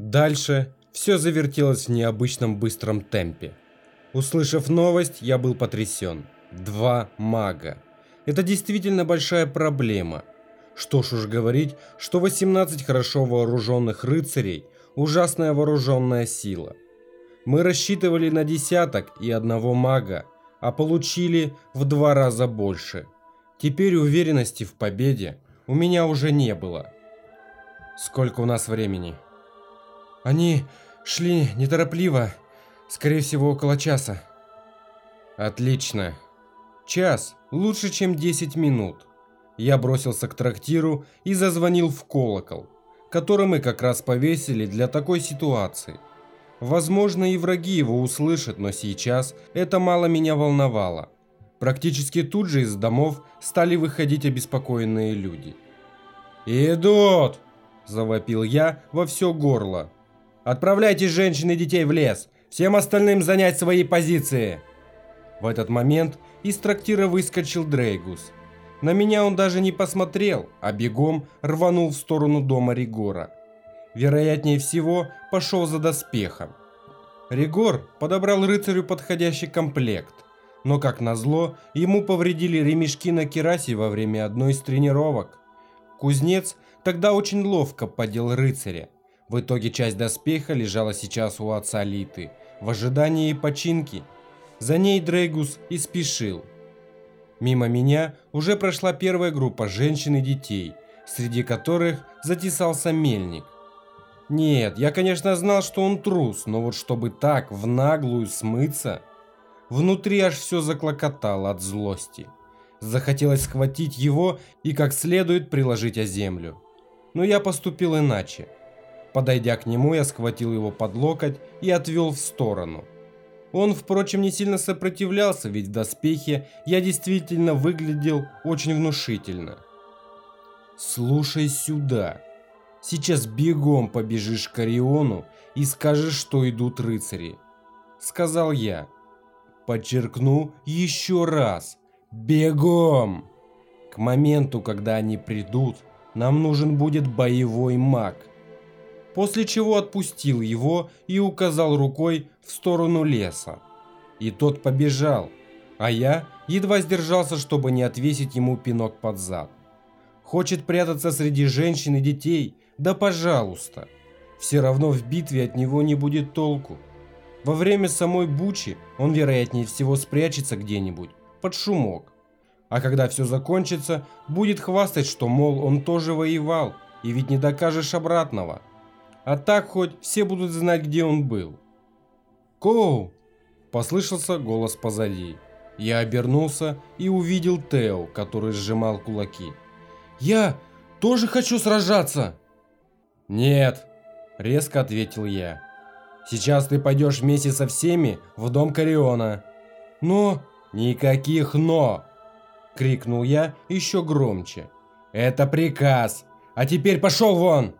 Дальше все завертелось в необычном быстром темпе. Услышав новость, я был потрясен. Два мага. Это действительно большая проблема. Что ж уж говорить, что 18 хорошо вооруженных рыцарей – ужасная вооруженная сила. Мы рассчитывали на десяток и одного мага, а получили в два раза больше. Теперь уверенности в победе у меня уже не было. Сколько у нас времени? Они шли неторопливо, скорее всего около часа. Отлично. Час лучше, чем 10 минут. Я бросился к трактиру и зазвонил в колокол, который мы как раз повесили для такой ситуации. Возможно, и враги его услышат, но сейчас это мало меня волновало. Практически тут же из домов стали выходить обеспокоенные люди. «Идут!» – завопил я во все горло. «Отправляйте женщин и детей в лес! Всем остальным занять свои позиции!» В этот момент из трактира выскочил Дрейгус. На меня он даже не посмотрел, а бегом рванул в сторону дома Ригора. Вероятнее всего, пошел за доспехом. Ригор подобрал рыцарю подходящий комплект, но, как назло, ему повредили ремешки на керасе во время одной из тренировок. Кузнец тогда очень ловко подел рыцаря. В итоге часть доспеха лежала сейчас у отца Литы, в ожидании починки. За ней Дрейгус и спешил. Мимо меня уже прошла первая группа женщин и детей, среди которых затесался мельник. Нет, я, конечно, знал, что он трус, но вот чтобы так, в наглую смыться... Внутри аж все заклокотало от злости. Захотелось схватить его и как следует приложить о землю. Но я поступил иначе. Подойдя к нему, я схватил его под локоть и отвел в сторону. Он, впрочем, не сильно сопротивлялся, ведь в доспехе я действительно выглядел очень внушительно. «Слушай сюда. Сейчас бегом побежишь к Ориону и скажешь, что идут рыцари», — сказал я. Подчеркну еще раз. Бегом! К моменту, когда они придут, нам нужен будет боевой маг. После чего отпустил его и указал рукой в сторону леса. И тот побежал, а я едва сдержался, чтобы не отвесить ему пинок под зад. Хочет прятаться среди женщин и детей? Да пожалуйста. Все равно в битве от него не будет толку. Во время самой бучи он, вероятнее всего, спрячется где-нибудь, под шумок. А когда все закончится, будет хвастать, что, мол, он тоже воевал, и ведь не докажешь обратного. А так хоть все будут знать, где он был. «Коу!» – послышался голос позади. Я обернулся и увидел Тео, который сжимал кулаки. «Я тоже хочу сражаться!» «Нет!» – резко ответил я. Сейчас ты пойдешь вместе со всеми в дом Кариона. Но... Никаких «но!» Крикнул я еще громче. Это приказ. А теперь пошел вон!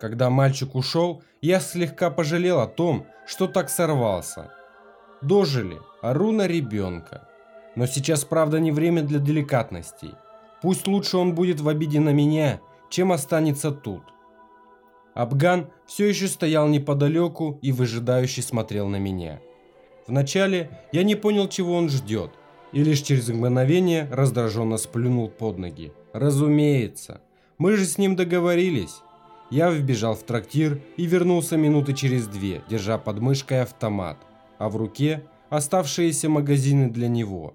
Когда мальчик ушел, я слегка пожалел о том, что так сорвался. Дожили, а руна ребенка. Но сейчас, правда, не время для деликатностей. Пусть лучше он будет в обиде на меня, чем останется тут. Абган все еще стоял неподалеку и выжидающе смотрел на меня. Вначале я не понял, чего он ждет, и лишь через мгновение раздраженно сплюнул под ноги. Разумеется, мы же с ним договорились. Я вбежал в трактир и вернулся минуты через две, держа под мышкой автомат, а в руке оставшиеся магазины для него.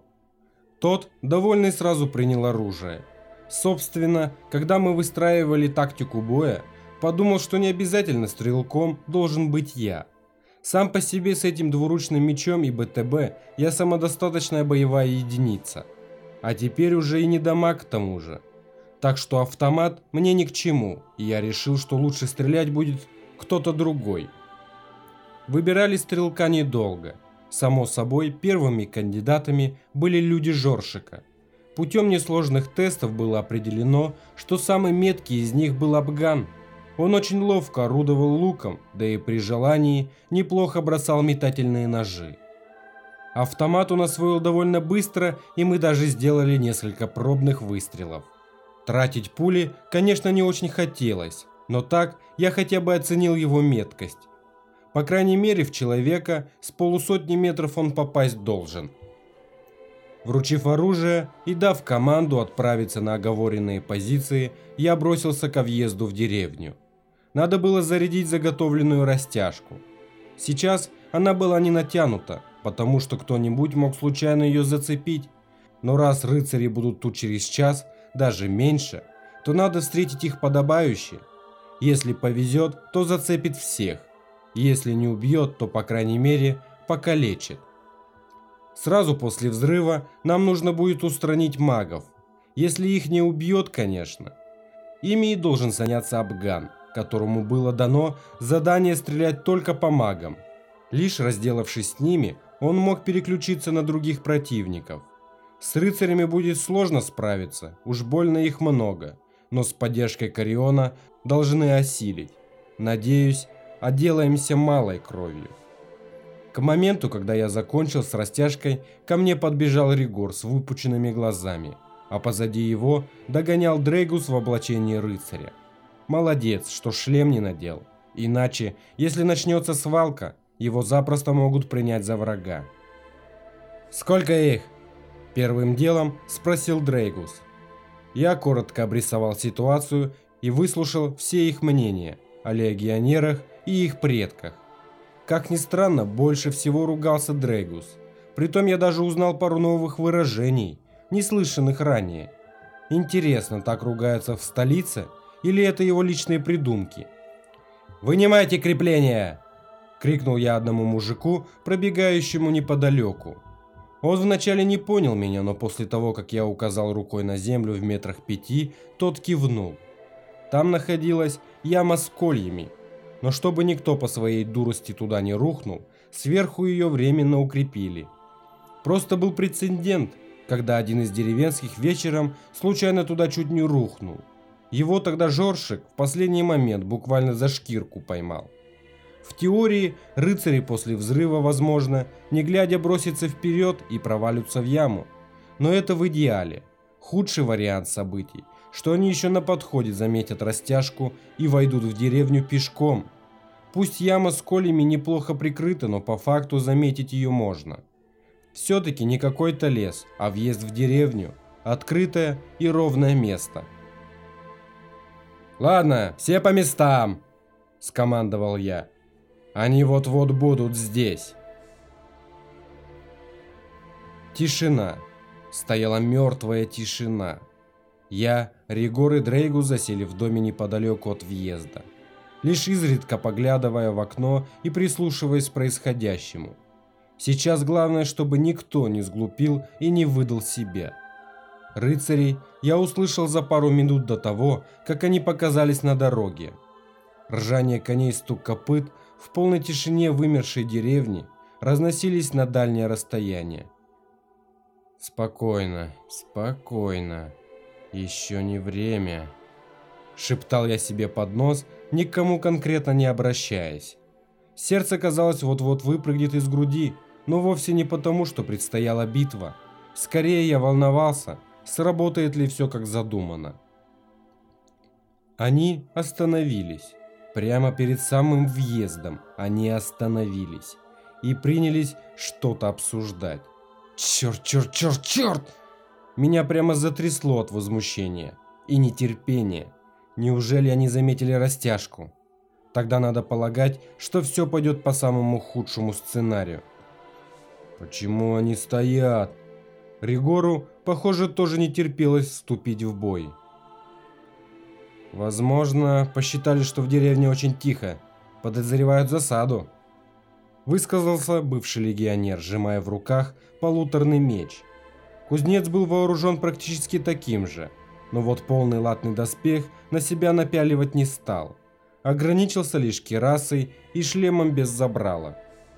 Тот, довольный, сразу принял оружие. Собственно, когда мы выстраивали тактику боя, подумал, что не обязательно стрелком должен быть я. Сам по себе с этим двуручным мечом и БТБ я самодостаточная боевая единица. А теперь уже и не дамаг к тому же. Так что автомат мне ни к чему, и я решил, что лучше стрелять будет кто-то другой. Выбирали стрелка недолго. Само собой, первыми кандидатами были люди Жоршика. Путем несложных тестов было определено, что самый меткий из них был Абган – он очень ловко орудовал луком, да и при желании неплохо бросал метательные ножи. Автомат он освоил довольно быстро, и мы даже сделали несколько пробных выстрелов. Тратить пули, конечно, не очень хотелось, Но так я хотя бы оценил его меткость. По крайней мере, в человека с полусотни метров он попасть должен. Вручив оружие и дав команду отправиться на оговоренные позиции, я бросился ко въезду в деревню. Надо было зарядить заготовленную растяжку. Сейчас она была не натянута, потому что кто-нибудь мог случайно ее зацепить. Но раз рыцари будут тут через час, даже меньше, то надо встретить их подобающе. Если повезет, то зацепит всех. Если не убьет, то, по крайней мере, покалечит. Сразу после взрыва нам нужно будет устранить магов. Если их не убьет, конечно. Ими и должен заняться Абган, которому было дано задание стрелять только по магам. Лишь разделавшись с ними, он мог переключиться на других противников. С рыцарями будет сложно справиться, уж больно их много, но с поддержкой Кариона должны осилить. Надеюсь, отделаемся малой кровью. К моменту, когда я закончил с растяжкой, ко мне подбежал Ригор с выпученными глазами, а позади его догонял Дрейгус в облачении рыцаря. Молодец, что шлем не надел. Иначе, если начнется свалка, его запросто могут принять за врага. «Сколько их?» Первым делом спросил Дрейгус. Я коротко обрисовал ситуацию и выслушал все их мнения о легионерах и их предках. Как ни странно, больше всего ругался Дрейгус. Притом я даже узнал пару новых выражений, не слышанных ранее. Интересно, так ругаются в столице или это его личные придумки? «Вынимайте крепление!» – крикнул я одному мужику, пробегающему неподалеку. Он вначале не понял меня, но после того, как я указал рукой на землю в метрах пяти, тот кивнул. Там находилась яма с кольями, но чтобы никто по своей дурости туда не рухнул, сверху ее временно укрепили. Просто был прецедент, когда один из деревенских вечером случайно туда чуть не рухнул. Его тогда Жоршик в последний момент буквально за шкирку поймал. В теории рыцари после взрыва, возможно, не глядя бросятся вперед и провалятся в яму. Но это в идеале. Худший вариант событий, что они еще на подходе заметят растяжку и войдут в деревню пешком. Пусть яма с колями неплохо прикрыта, но по факту заметить ее можно. Все-таки не какой-то лес, а въезд в деревню. Открытое и ровное место. «Ладно, все по местам!» – скомандовал я. Они вот-вот будут здесь. Тишина. Стояла мертвая тишина. Я, Ригор и Дрейгу засели в доме неподалеку от въезда, лишь изредка поглядывая в окно и прислушиваясь к происходящему. Сейчас главное, чтобы никто не сглупил и не выдал себя. Рыцарей я услышал за пару минут до того, как они показались на дороге. Ржание коней стук копыт – в полной тишине вымершей деревни разносились на дальнее расстояние. «Спокойно, спокойно, еще не время», – шептал я себе под нос, никому конкретно не обращаясь. Сердце, казалось, вот-вот выпрыгнет из груди, но вовсе не потому, что предстояла битва. Скорее я волновался, сработает ли все как задумано. Они остановились. Прямо перед самым въездом они остановились и принялись что-то обсуждать. Черт, черт, черт, черт! Меня прямо затрясло от возмущения и нетерпения. Неужели они заметили растяжку? Тогда надо полагать, что все пойдет по самому худшему сценарию. Почему они стоят? Ригору, похоже, тоже не терпелось вступить в бой. Возможно, посчитали, что в деревне очень тихо. Подозревают засаду. Высказался бывший легионер, сжимая в руках полуторный меч. Кузнец был вооружен практически таким же, но вот полный латный доспех на себя напяливать не стал. Ограничился лишь керасой и шлемом без забрала.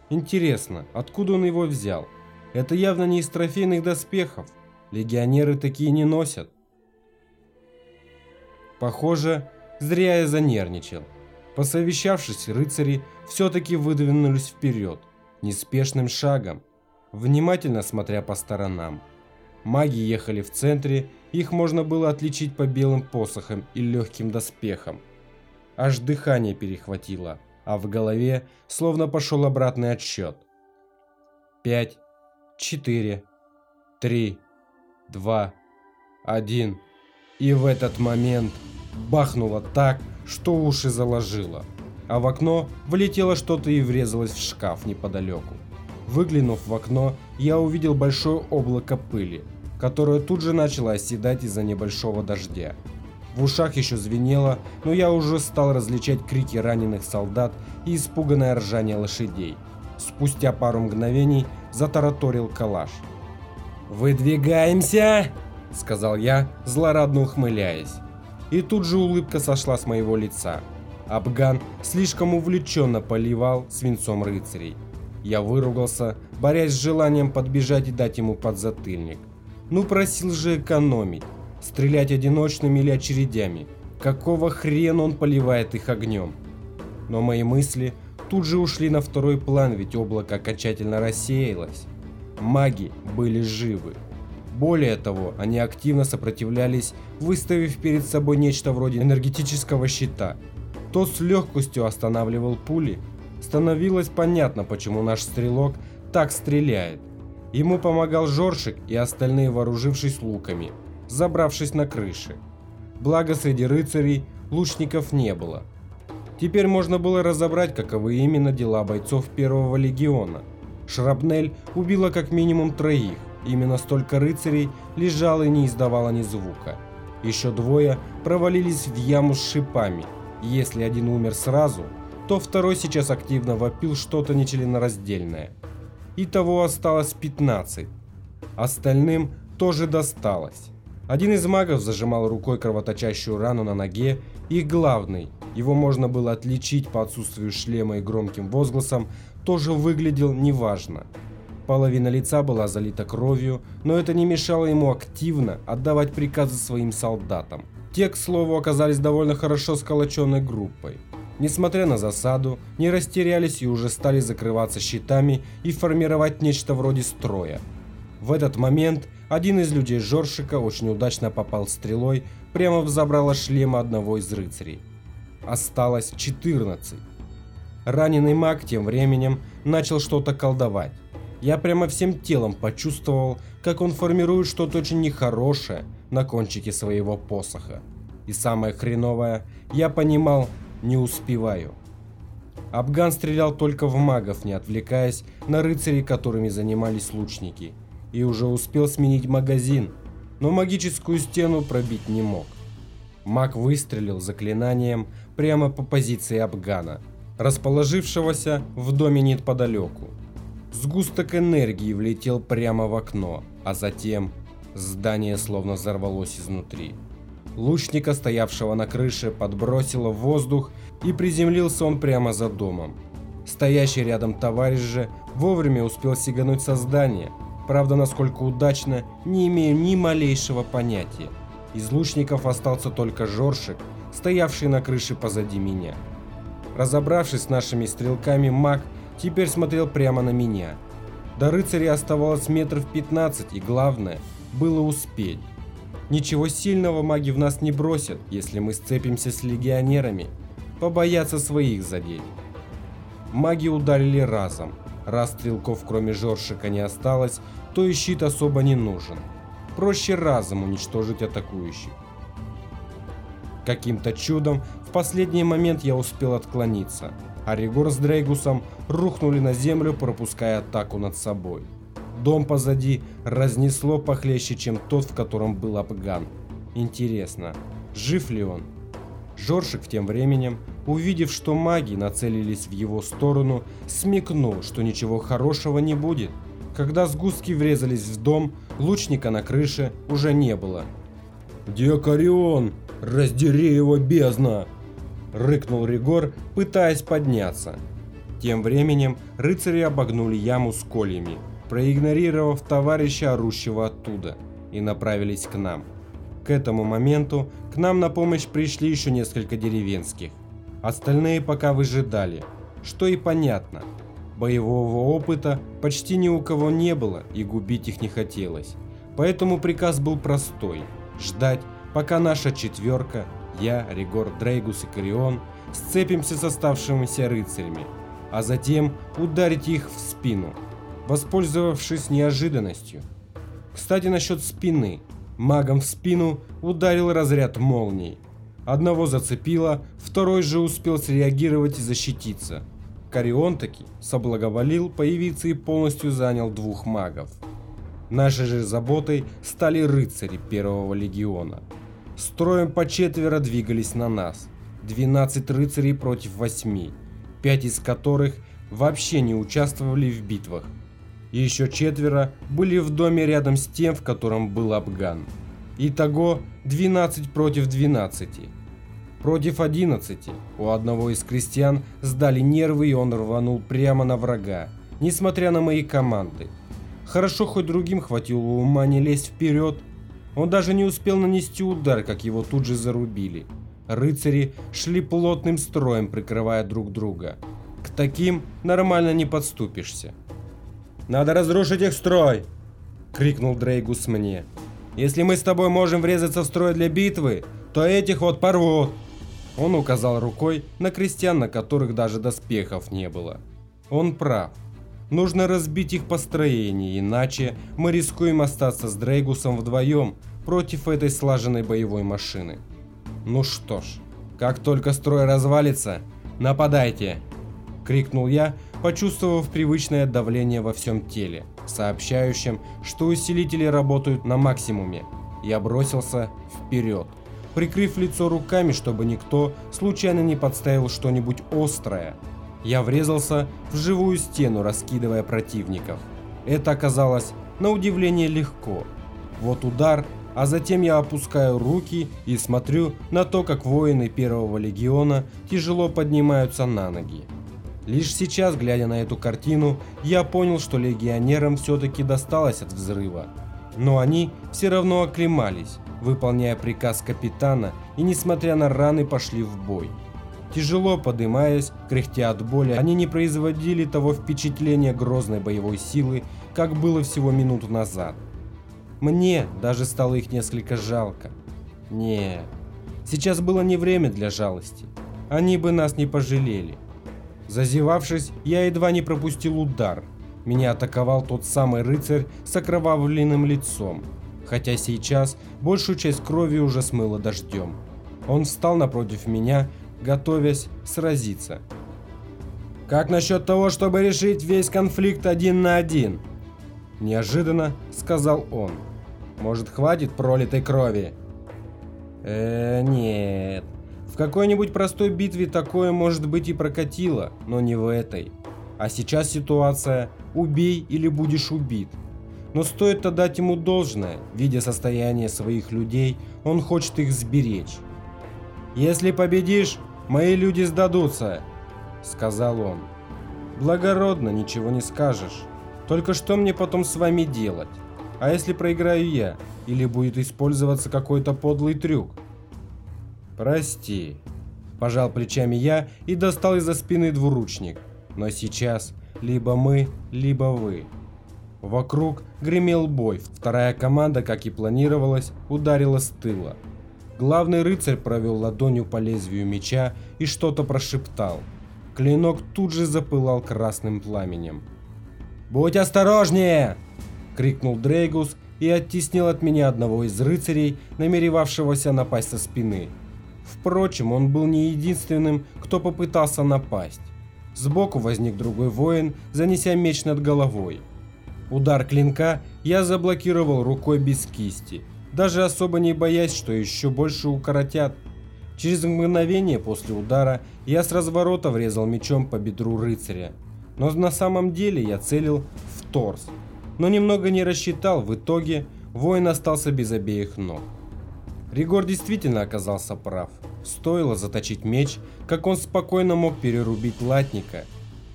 Интересно, откуда он его взял? Это явно не из трофейных доспехов. Легионеры такие не носят. Похоже, зря я занервничал. Посовещавшись, рыцари все-таки выдвинулись вперед, неспешным шагом, внимательно смотря по сторонам. Маги ехали в центре, их можно было отличить по белым посохам и легким доспехам. аж дыхание перехватило, а в голове словно пошел обратный отсчет. Пять, четыре, три, два, один. И в этот момент бахнуло так, что уши заложило, а в окно влетело что-то и врезалось в шкаф неподалеку. Выглянув в окно, я увидел большое облако пыли, которое тут же начало оседать из-за небольшого дождя. В ушах еще звенело, но я уже стал различать крики раненых солдат и испуганное ржание лошадей. Спустя пару мгновений затараторил калаш. «Выдвигаемся!» – сказал я, злорадно ухмыляясь. И тут же улыбка сошла с моего лица. Абган слишком увлеченно поливал свинцом рыцарей. Я выругался, борясь с желанием подбежать и дать ему подзатыльник. Ну просил же экономить, стрелять одиночными или очередями. Какого хрена он поливает их огнем? Но мои мысли тут же ушли на второй план, ведь облако окончательно рассеялось. Маги были живы. Более того, они активно сопротивлялись, выставив перед собой нечто вроде энергетического щита. Тот с легкостью останавливал пули. Становилось понятно, почему наш стрелок так стреляет. Ему помогал Жоршик и остальные, вооружившись луками, забравшись на крыши. Благо среди рыцарей лучников не было. Теперь можно было разобрать, каковы именно дела бойцов первого легиона. Шрапнель убила как минимум троих, Именно столько рыцарей лежало и не издавало ни звука. Еще двое провалились в яму с шипами. Если один умер сразу, то второй сейчас активно вопил что-то нечленораздельное. Итого осталось 15. Остальным тоже досталось. Один из магов зажимал рукой кровоточащую рану на ноге, и главный, его можно было отличить по отсутствию шлема и громким возгласам, тоже выглядел неважно. Половина лица была залита кровью, но это не мешало ему активно отдавать приказы своим солдатам. Те, к слову, оказались довольно хорошо сколоченной группой. Несмотря на засаду, не растерялись и уже стали закрываться щитами и формировать нечто вроде строя. В этот момент один из людей Жоршика очень удачно попал стрелой прямо в забрало шлема одного из рыцарей. Осталось 14. Раненый маг тем временем начал что-то колдовать. Я прямо всем телом почувствовал, как он формирует что-то очень нехорошее на кончике своего посоха. И самое хреновое, я понимал, не успеваю. Абган стрелял только в магов, не отвлекаясь на рыцарей, которыми занимались лучники. И уже успел сменить магазин, но магическую стену пробить не мог. Маг выстрелил заклинанием прямо по позиции Абгана, расположившегося в доме неподалеку. Сгусток энергии влетел прямо в окно, а затем здание словно взорвалось изнутри. Лучника, стоявшего на крыше, подбросило в воздух и приземлился он прямо за домом. Стоящий рядом товарищ же вовремя успел сигануть со здания, правда насколько удачно, не имею ни малейшего понятия. Из лучников остался только Жоршик, стоявший на крыше позади меня. Разобравшись с нашими стрелками, маг теперь смотрел прямо на меня. До рыцаря оставалось метров 15, и главное, было успеть. Ничего сильного маги в нас не бросят, если мы сцепимся с легионерами. Побоятся своих задеть. Маги ударили разом. Раз стрелков кроме Жоршика не осталось, то и щит особо не нужен. Проще разом уничтожить атакующих. Каким-то чудом в последний момент я успел отклониться – а с Дрейгусом рухнули на землю, пропуская атаку над собой. Дом позади разнесло похлеще, чем тот, в котором был Абган. Интересно, жив ли он? Жоршик тем временем, увидев, что маги нацелились в его сторону, смекнул, что ничего хорошего не будет. Когда сгустки врезались в дом, лучника на крыше уже не было. «Декарион! Раздери его бездна!» Рыкнул Ригор, пытаясь подняться. Тем временем рыцари обогнули яму с кольями, проигнорировав товарища, орущего оттуда, и направились к нам. К этому моменту к нам на помощь пришли еще несколько деревенских. Остальные пока выжидали, что и понятно. Боевого опыта почти ни у кого не было и губить их не хотелось. Поэтому приказ был простой – ждать, пока наша четверка я, Ригор Дрейгус и Корион сцепимся с оставшимися рыцарями, а затем ударить их в спину, воспользовавшись неожиданностью. Кстати, насчет спины. Магом в спину ударил разряд молний. Одного зацепило, второй же успел среагировать и защититься. Карион таки соблаговолил появиться и полностью занял двух магов. Нашей же заботой стали рыцари первого легиона. Строем по четверо двигались на нас. 12 рыцарей против 8, 5 из которых вообще не участвовали в битвах. Еще четверо были в доме рядом с тем, в котором был Абган. Итого 12 против 12. Против 11 у одного из крестьян сдали нервы и он рванул прямо на врага, несмотря на мои команды. Хорошо хоть другим хватило ума не лезть вперед. Он даже не успел нанести удар, как его тут же зарубили. Рыцари шли плотным строем, прикрывая друг друга. К таким нормально не подступишься. «Надо разрушить их строй!» — крикнул Дрейгус мне. «Если мы с тобой можем врезаться в строй для битвы, то этих вот порвут!» Он указал рукой на крестьян, на которых даже доспехов не было. Он прав. Нужно разбить их построение, иначе мы рискуем остаться с Дрейгусом вдвоем против этой слаженной боевой машины. Ну что ж, как только строй развалится, нападайте! Крикнул я, почувствовав привычное давление во всем теле, сообщающим, что усилители работают на максимуме. Я бросился вперед, прикрыв лицо руками, чтобы никто случайно не подставил что-нибудь острое. Я врезался в живую стену, раскидывая противников. Это оказалось на удивление легко. Вот удар, а затем я опускаю руки и смотрю на то, как воины первого легиона тяжело поднимаются на ноги. Лишь сейчас, глядя на эту картину, я понял, что легионерам все-таки досталось от взрыва. Но они все равно оклемались, выполняя приказ капитана и, несмотря на раны, пошли в бой. Тяжело подымаясь, кряхтя от боли, они не производили того впечатления грозной боевой силы, как было всего минуту назад. Мне даже стало их несколько жалко. Не, сейчас было не время для жалости. Они бы нас не пожалели. Зазевавшись, я едва не пропустил удар. Меня атаковал тот самый рыцарь с окровавленным лицом, хотя сейчас большую часть крови уже смыло дождем. Он встал напротив меня, готовясь сразиться. «Как насчет того, чтобы решить весь конфликт один на один?» Неожиданно сказал он. «Может, хватит пролитой крови?» «Э, нет. В какой-нибудь простой битве такое, может быть, и прокатило, но не в этой. А сейчас ситуация «убей или будешь убит». Но стоит отдать ему должное, видя состояние своих людей, он хочет их сберечь. «Если победишь, мои люди сдадутся», — сказал он. «Благородно, ничего не скажешь. Только что мне потом с вами делать? А если проиграю я? Или будет использоваться какой-то подлый трюк?» «Прости», – пожал плечами я и достал из-за спины двуручник. «Но сейчас либо мы, либо вы». Вокруг гремел бой. Вторая команда, как и планировалось, ударила с тыла. Главный рыцарь провел ладонью по лезвию меча и что-то прошептал. Клинок тут же запылал красным пламенем. «Будь осторожнее!» – крикнул Дрейгус и оттеснил от меня одного из рыцарей, намеревавшегося напасть со спины. Впрочем, он был не единственным, кто попытался напасть. Сбоку возник другой воин, занеся меч над головой. Удар клинка я заблокировал рукой без кисти, даже особо не боясь, что еще больше укоротят. Через мгновение после удара я с разворота врезал мечом по бедру рыцаря. Но на самом деле я целил в торс. Но немного не рассчитал, в итоге воин остался без обеих ног. Ригор действительно оказался прав. Стоило заточить меч, как он спокойно мог перерубить латника.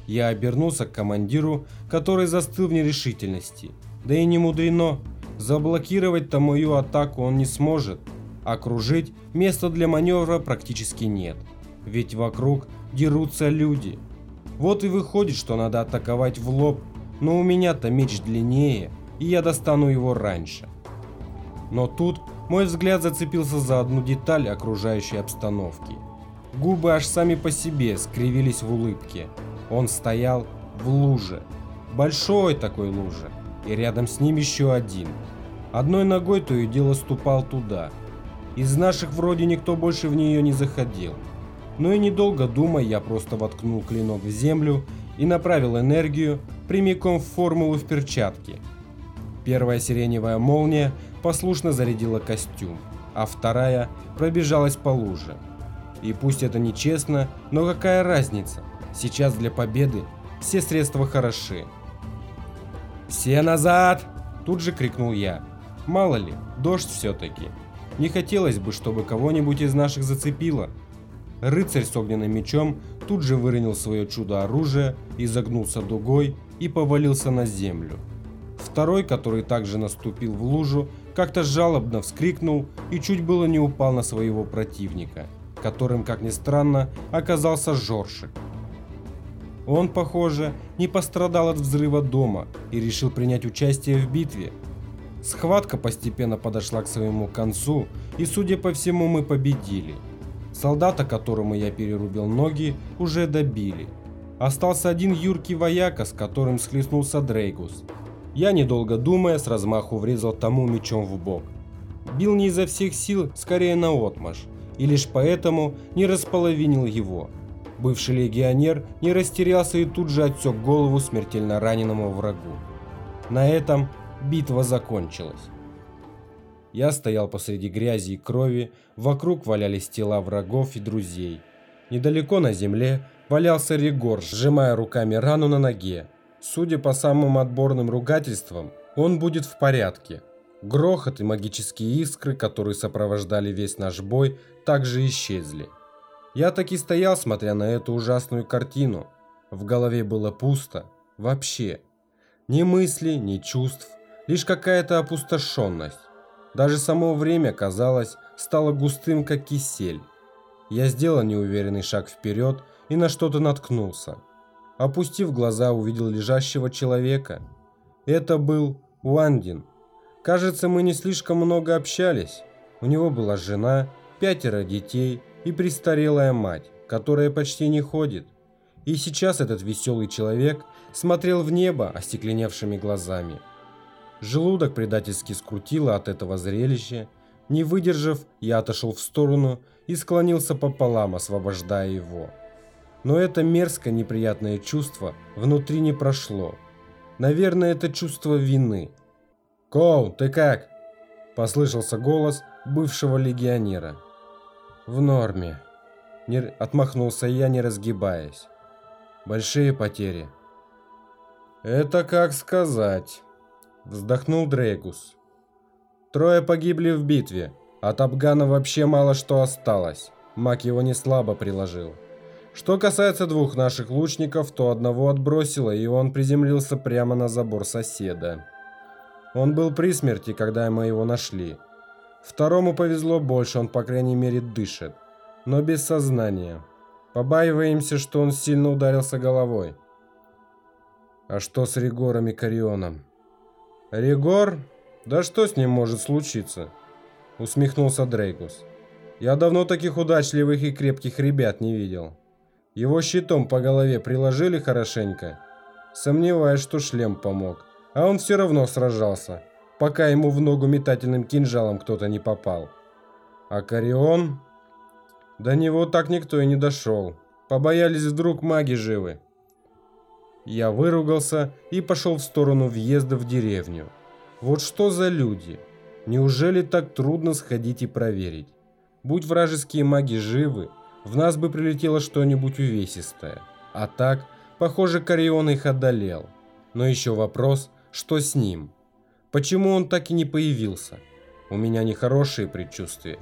Я обернулся к командиру, который застыл в нерешительности. Да и не мудрено. Заблокировать-то мою атаку он не сможет. Окружить места для маневра практически нет. Ведь вокруг дерутся люди. Вот и выходит, что надо атаковать в лоб, но у меня-то меч длиннее, и я достану его раньше. Но тут мой взгляд зацепился за одну деталь окружающей обстановки. Губы аж сами по себе скривились в улыбке. Он стоял в луже. Большой такой луже. И рядом с ним еще один. Одной ногой то и дело ступал туда. Из наших вроде никто больше в нее не заходил. Но и недолго думая, я просто воткнул клинок в землю и направил энергию прямиком в формулу в перчатке. Первая сиреневая молния послушно зарядила костюм, а вторая пробежалась по луже. И пусть это нечестно, но какая разница? Сейчас для победы все средства хороши. «Все назад!» – тут же крикнул я. Мало ли, дождь все-таки. Не хотелось бы, чтобы кого-нибудь из наших зацепило. Рыцарь с огненным мечом тут же выронил свое чудо-оружие, изогнулся дугой и повалился на землю. Второй, который также наступил в лужу, как-то жалобно вскрикнул и чуть было не упал на своего противника, которым, как ни странно, оказался Жоршик. Он, похоже, не пострадал от взрыва дома и решил принять участие в битве. Схватка постепенно подошла к своему концу, и, судя по всему, мы победили. Солдата, которому я перерубил ноги, уже добили. Остался один юркий вояка, с которым схлестнулся Дрейгус. Я, недолго думая, с размаху врезал тому мечом в бок. Бил не изо всех сил, скорее на отмаш, и лишь поэтому не располовинил его. Бывший легионер не растерялся и тут же отсек голову смертельно раненому врагу. На этом битва закончилась. Я стоял посреди грязи и крови, вокруг валялись тела врагов и друзей. Недалеко на земле валялся Ригор, сжимая руками рану на ноге. Судя по самым отборным ругательствам, он будет в порядке. Грохот и магические искры, которые сопровождали весь наш бой, также исчезли. Я таки стоял, смотря на эту ужасную картину. В голове было пусто. Вообще. Ни мысли, ни чувств. Лишь какая-то опустошенность. Даже само время, казалось, стало густым, как кисель. Я сделал неуверенный шаг вперед и на что-то наткнулся. Опустив глаза, увидел лежащего человека. Это был Уандин. Кажется, мы не слишком много общались. У него была жена, пятеро детей и престарелая мать, которая почти не ходит. И сейчас этот веселый человек смотрел в небо остекленевшими глазами. Желудок предательски скрутило от этого зрелища. Не выдержав, я отошел в сторону и склонился пополам, освобождая его. Но это мерзкое неприятное чувство внутри не прошло. Наверное, это чувство вины. «Коу, ты как?» – послышался голос бывшего легионера. «В норме», – не... отмахнулся я, не разгибаясь. «Большие потери». «Это как сказать», – вздохнул Дрейгус. «Трое погибли в битве, от Абгана вообще мало что осталось. Маг его не слабо приложил. Что касается двух наших лучников, то одного отбросило, и он приземлился прямо на забор соседа. Он был при смерти, когда мы его нашли. Второму повезло больше, он по крайней мере дышит, но без сознания. Побаиваемся, что он сильно ударился головой. А что с Ригором и Карионом? Ригор? Да что с ним может случиться? Усмехнулся Дрейгус. Я давно таких удачливых и крепких ребят не видел. Его щитом по голове приложили хорошенько. Сомневаюсь, что шлем помог. А он все равно сражался пока ему в ногу метательным кинжалом кто-то не попал. А Карион... До него так никто и не дошел. Побоялись вдруг маги живы. Я выругался и пошел в сторону въезда в деревню. Вот что за люди? Неужели так трудно сходить и проверить? Будь вражеские маги живы, в нас бы прилетело что-нибудь увесистое. А так, похоже, Карион их одолел. Но еще вопрос, что с ним? Почему он так и не появился? У меня нехорошие предчувствия.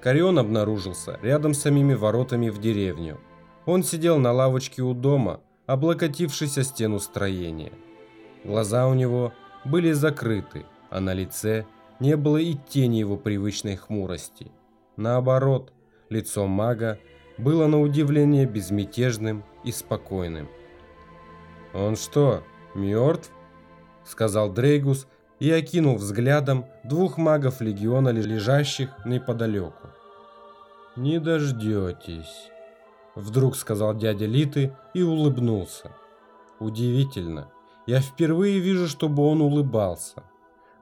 Карион обнаружился рядом с самими воротами в деревню. Он сидел на лавочке у дома, облокотившись о стену строения. Глаза у него были закрыты, а на лице не было и тени его привычной хмурости. Наоборот, лицо мага было на удивление безмятежным и спокойным. «Он что, мертв?» Сказал Дрейгус и окинул взглядом двух магов легиона, лежащих неподалеку. Не дождетесь. Вдруг сказал дядя Литы и улыбнулся. Удивительно. Я впервые вижу, чтобы он улыбался.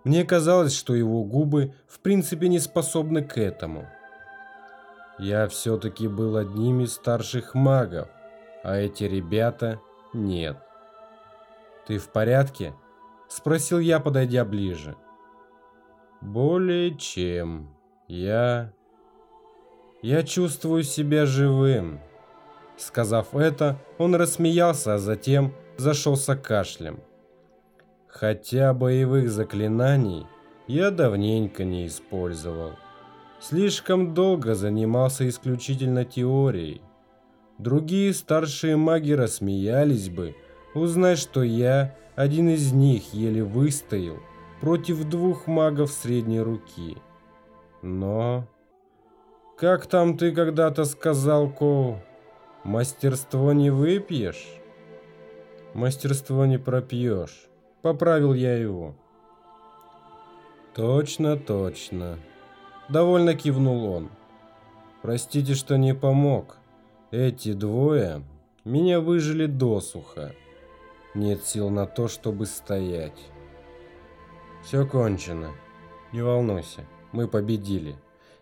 Мне казалось, что его губы в принципе не способны к этому. Я все-таки был одним из старших магов, а эти ребята нет. «Ты в порядке?» – спросил я, подойдя ближе. «Более чем. Я... Я чувствую себя живым». Сказав это, он рассмеялся, а затем зашелся кашлем. Хотя боевых заклинаний я давненько не использовал. Слишком долго занимался исключительно теорией. Другие старшие маги рассмеялись бы, узнай, что я, один из них, еле выстоял против двух магов средней руки. Но... Как там ты когда-то сказал, Коу? Мастерство не выпьешь? Мастерство не пропьешь. Поправил я его. Точно, точно. Довольно кивнул он. Простите, что не помог. Эти двое меня выжили досуха. Нет сил на то, чтобы стоять. Все кончено. Не волнуйся, мы победили.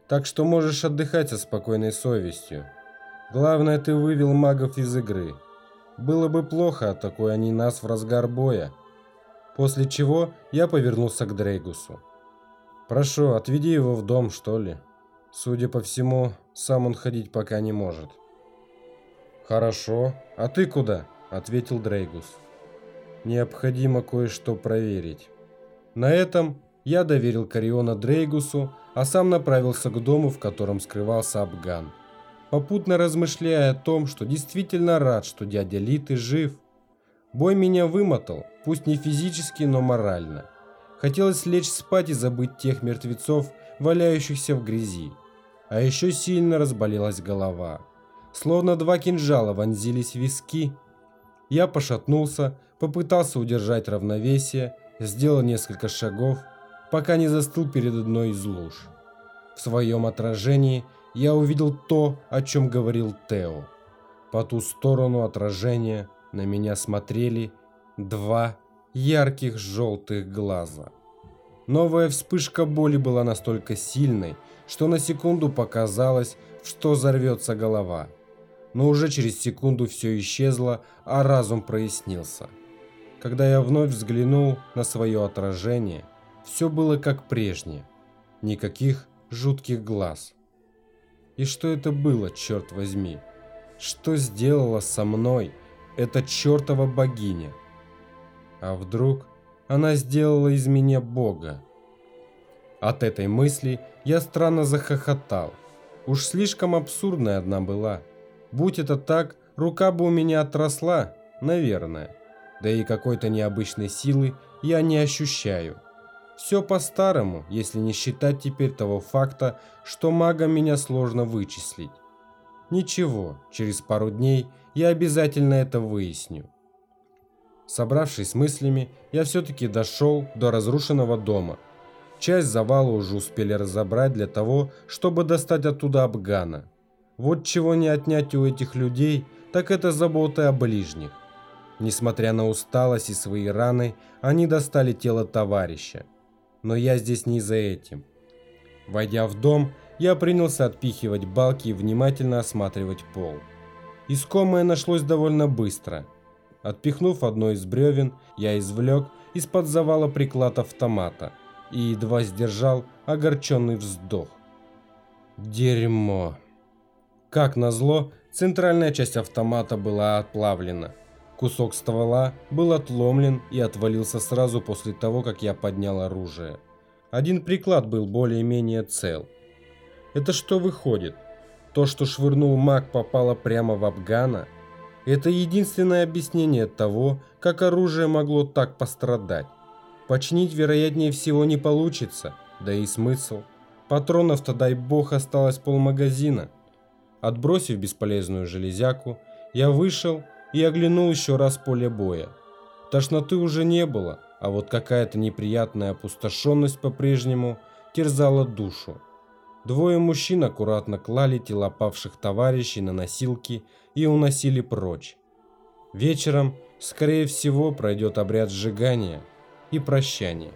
Так что можешь отдыхать со спокойной совестью. Главное, ты вывел магов из игры. Было бы плохо, атакуя они нас в разгар боя. После чего я повернулся к Дрейгусу. Прошу, отведи его в дом, что ли. Судя по всему, сам он ходить пока не может. Хорошо. А ты куда? Ответил Дрейгус. Необходимо кое-что проверить. На этом я доверил Кариона Дрейгусу, а сам направился к дому, в котором скрывался Абган. Попутно размышляя о том, что действительно рад, что дядя Литы жив. Бой меня вымотал, пусть не физически, но морально. Хотелось лечь спать и забыть тех мертвецов, валяющихся в грязи. А еще сильно разболелась голова. Словно два кинжала вонзились в виски. Я пошатнулся, попытался удержать равновесие, сделал несколько шагов, пока не застыл перед одной из луж. В своем отражении я увидел то, о чем говорил Тео. По ту сторону отражения на меня смотрели два ярких желтых глаза. Новая вспышка боли была настолько сильной, что на секунду показалось, что взорвется голова. Но уже через секунду все исчезло, а разум прояснился. Когда я вновь взглянул на свое отражение, все было как прежнее. Никаких жутких глаз. И что это было, черт возьми? Что сделала со мной эта чертова богиня? А вдруг она сделала из меня бога? От этой мысли я странно захохотал. Уж слишком абсурдная одна была. Будь это так, рука бы у меня отросла, наверное. Да и какой-то необычной силы я не ощущаю. Все по-старому, если не считать теперь того факта, что магом меня сложно вычислить. Ничего, через пару дней я обязательно это выясню. Собравшись с мыслями, я все-таки дошел до разрушенного дома. Часть завала уже успели разобрать для того, чтобы достать оттуда Абгана. Вот чего не отнять у этих людей, так это забота о ближних. Несмотря на усталость и свои раны, они достали тело товарища. Но я здесь не за этим. Войдя в дом, я принялся отпихивать балки и внимательно осматривать пол. Искомое нашлось довольно быстро – Отпихнув одно из бревен, я извлек из-под завала приклад автомата и едва сдержал огорченный вздох. Дерьмо. Как назло, центральная часть автомата была отплавлена. Кусок ствола был отломлен и отвалился сразу после того, как я поднял оружие. Один приклад был более-менее цел. Это что выходит? То, что швырнул маг, попало прямо в Афгана – это единственное объяснение того, как оружие могло так пострадать. Починить, вероятнее всего, не получится, да и смысл. Патронов-то, дай бог, осталось полмагазина. Отбросив бесполезную железяку, я вышел и оглянул еще раз поле боя. Тошноты уже не было, а вот какая-то неприятная опустошенность по-прежнему терзала душу. Двое мужчин аккуратно клали тела павших товарищей на носилки и уносили прочь. Вечером, скорее всего, пройдет обряд сжигания и прощания.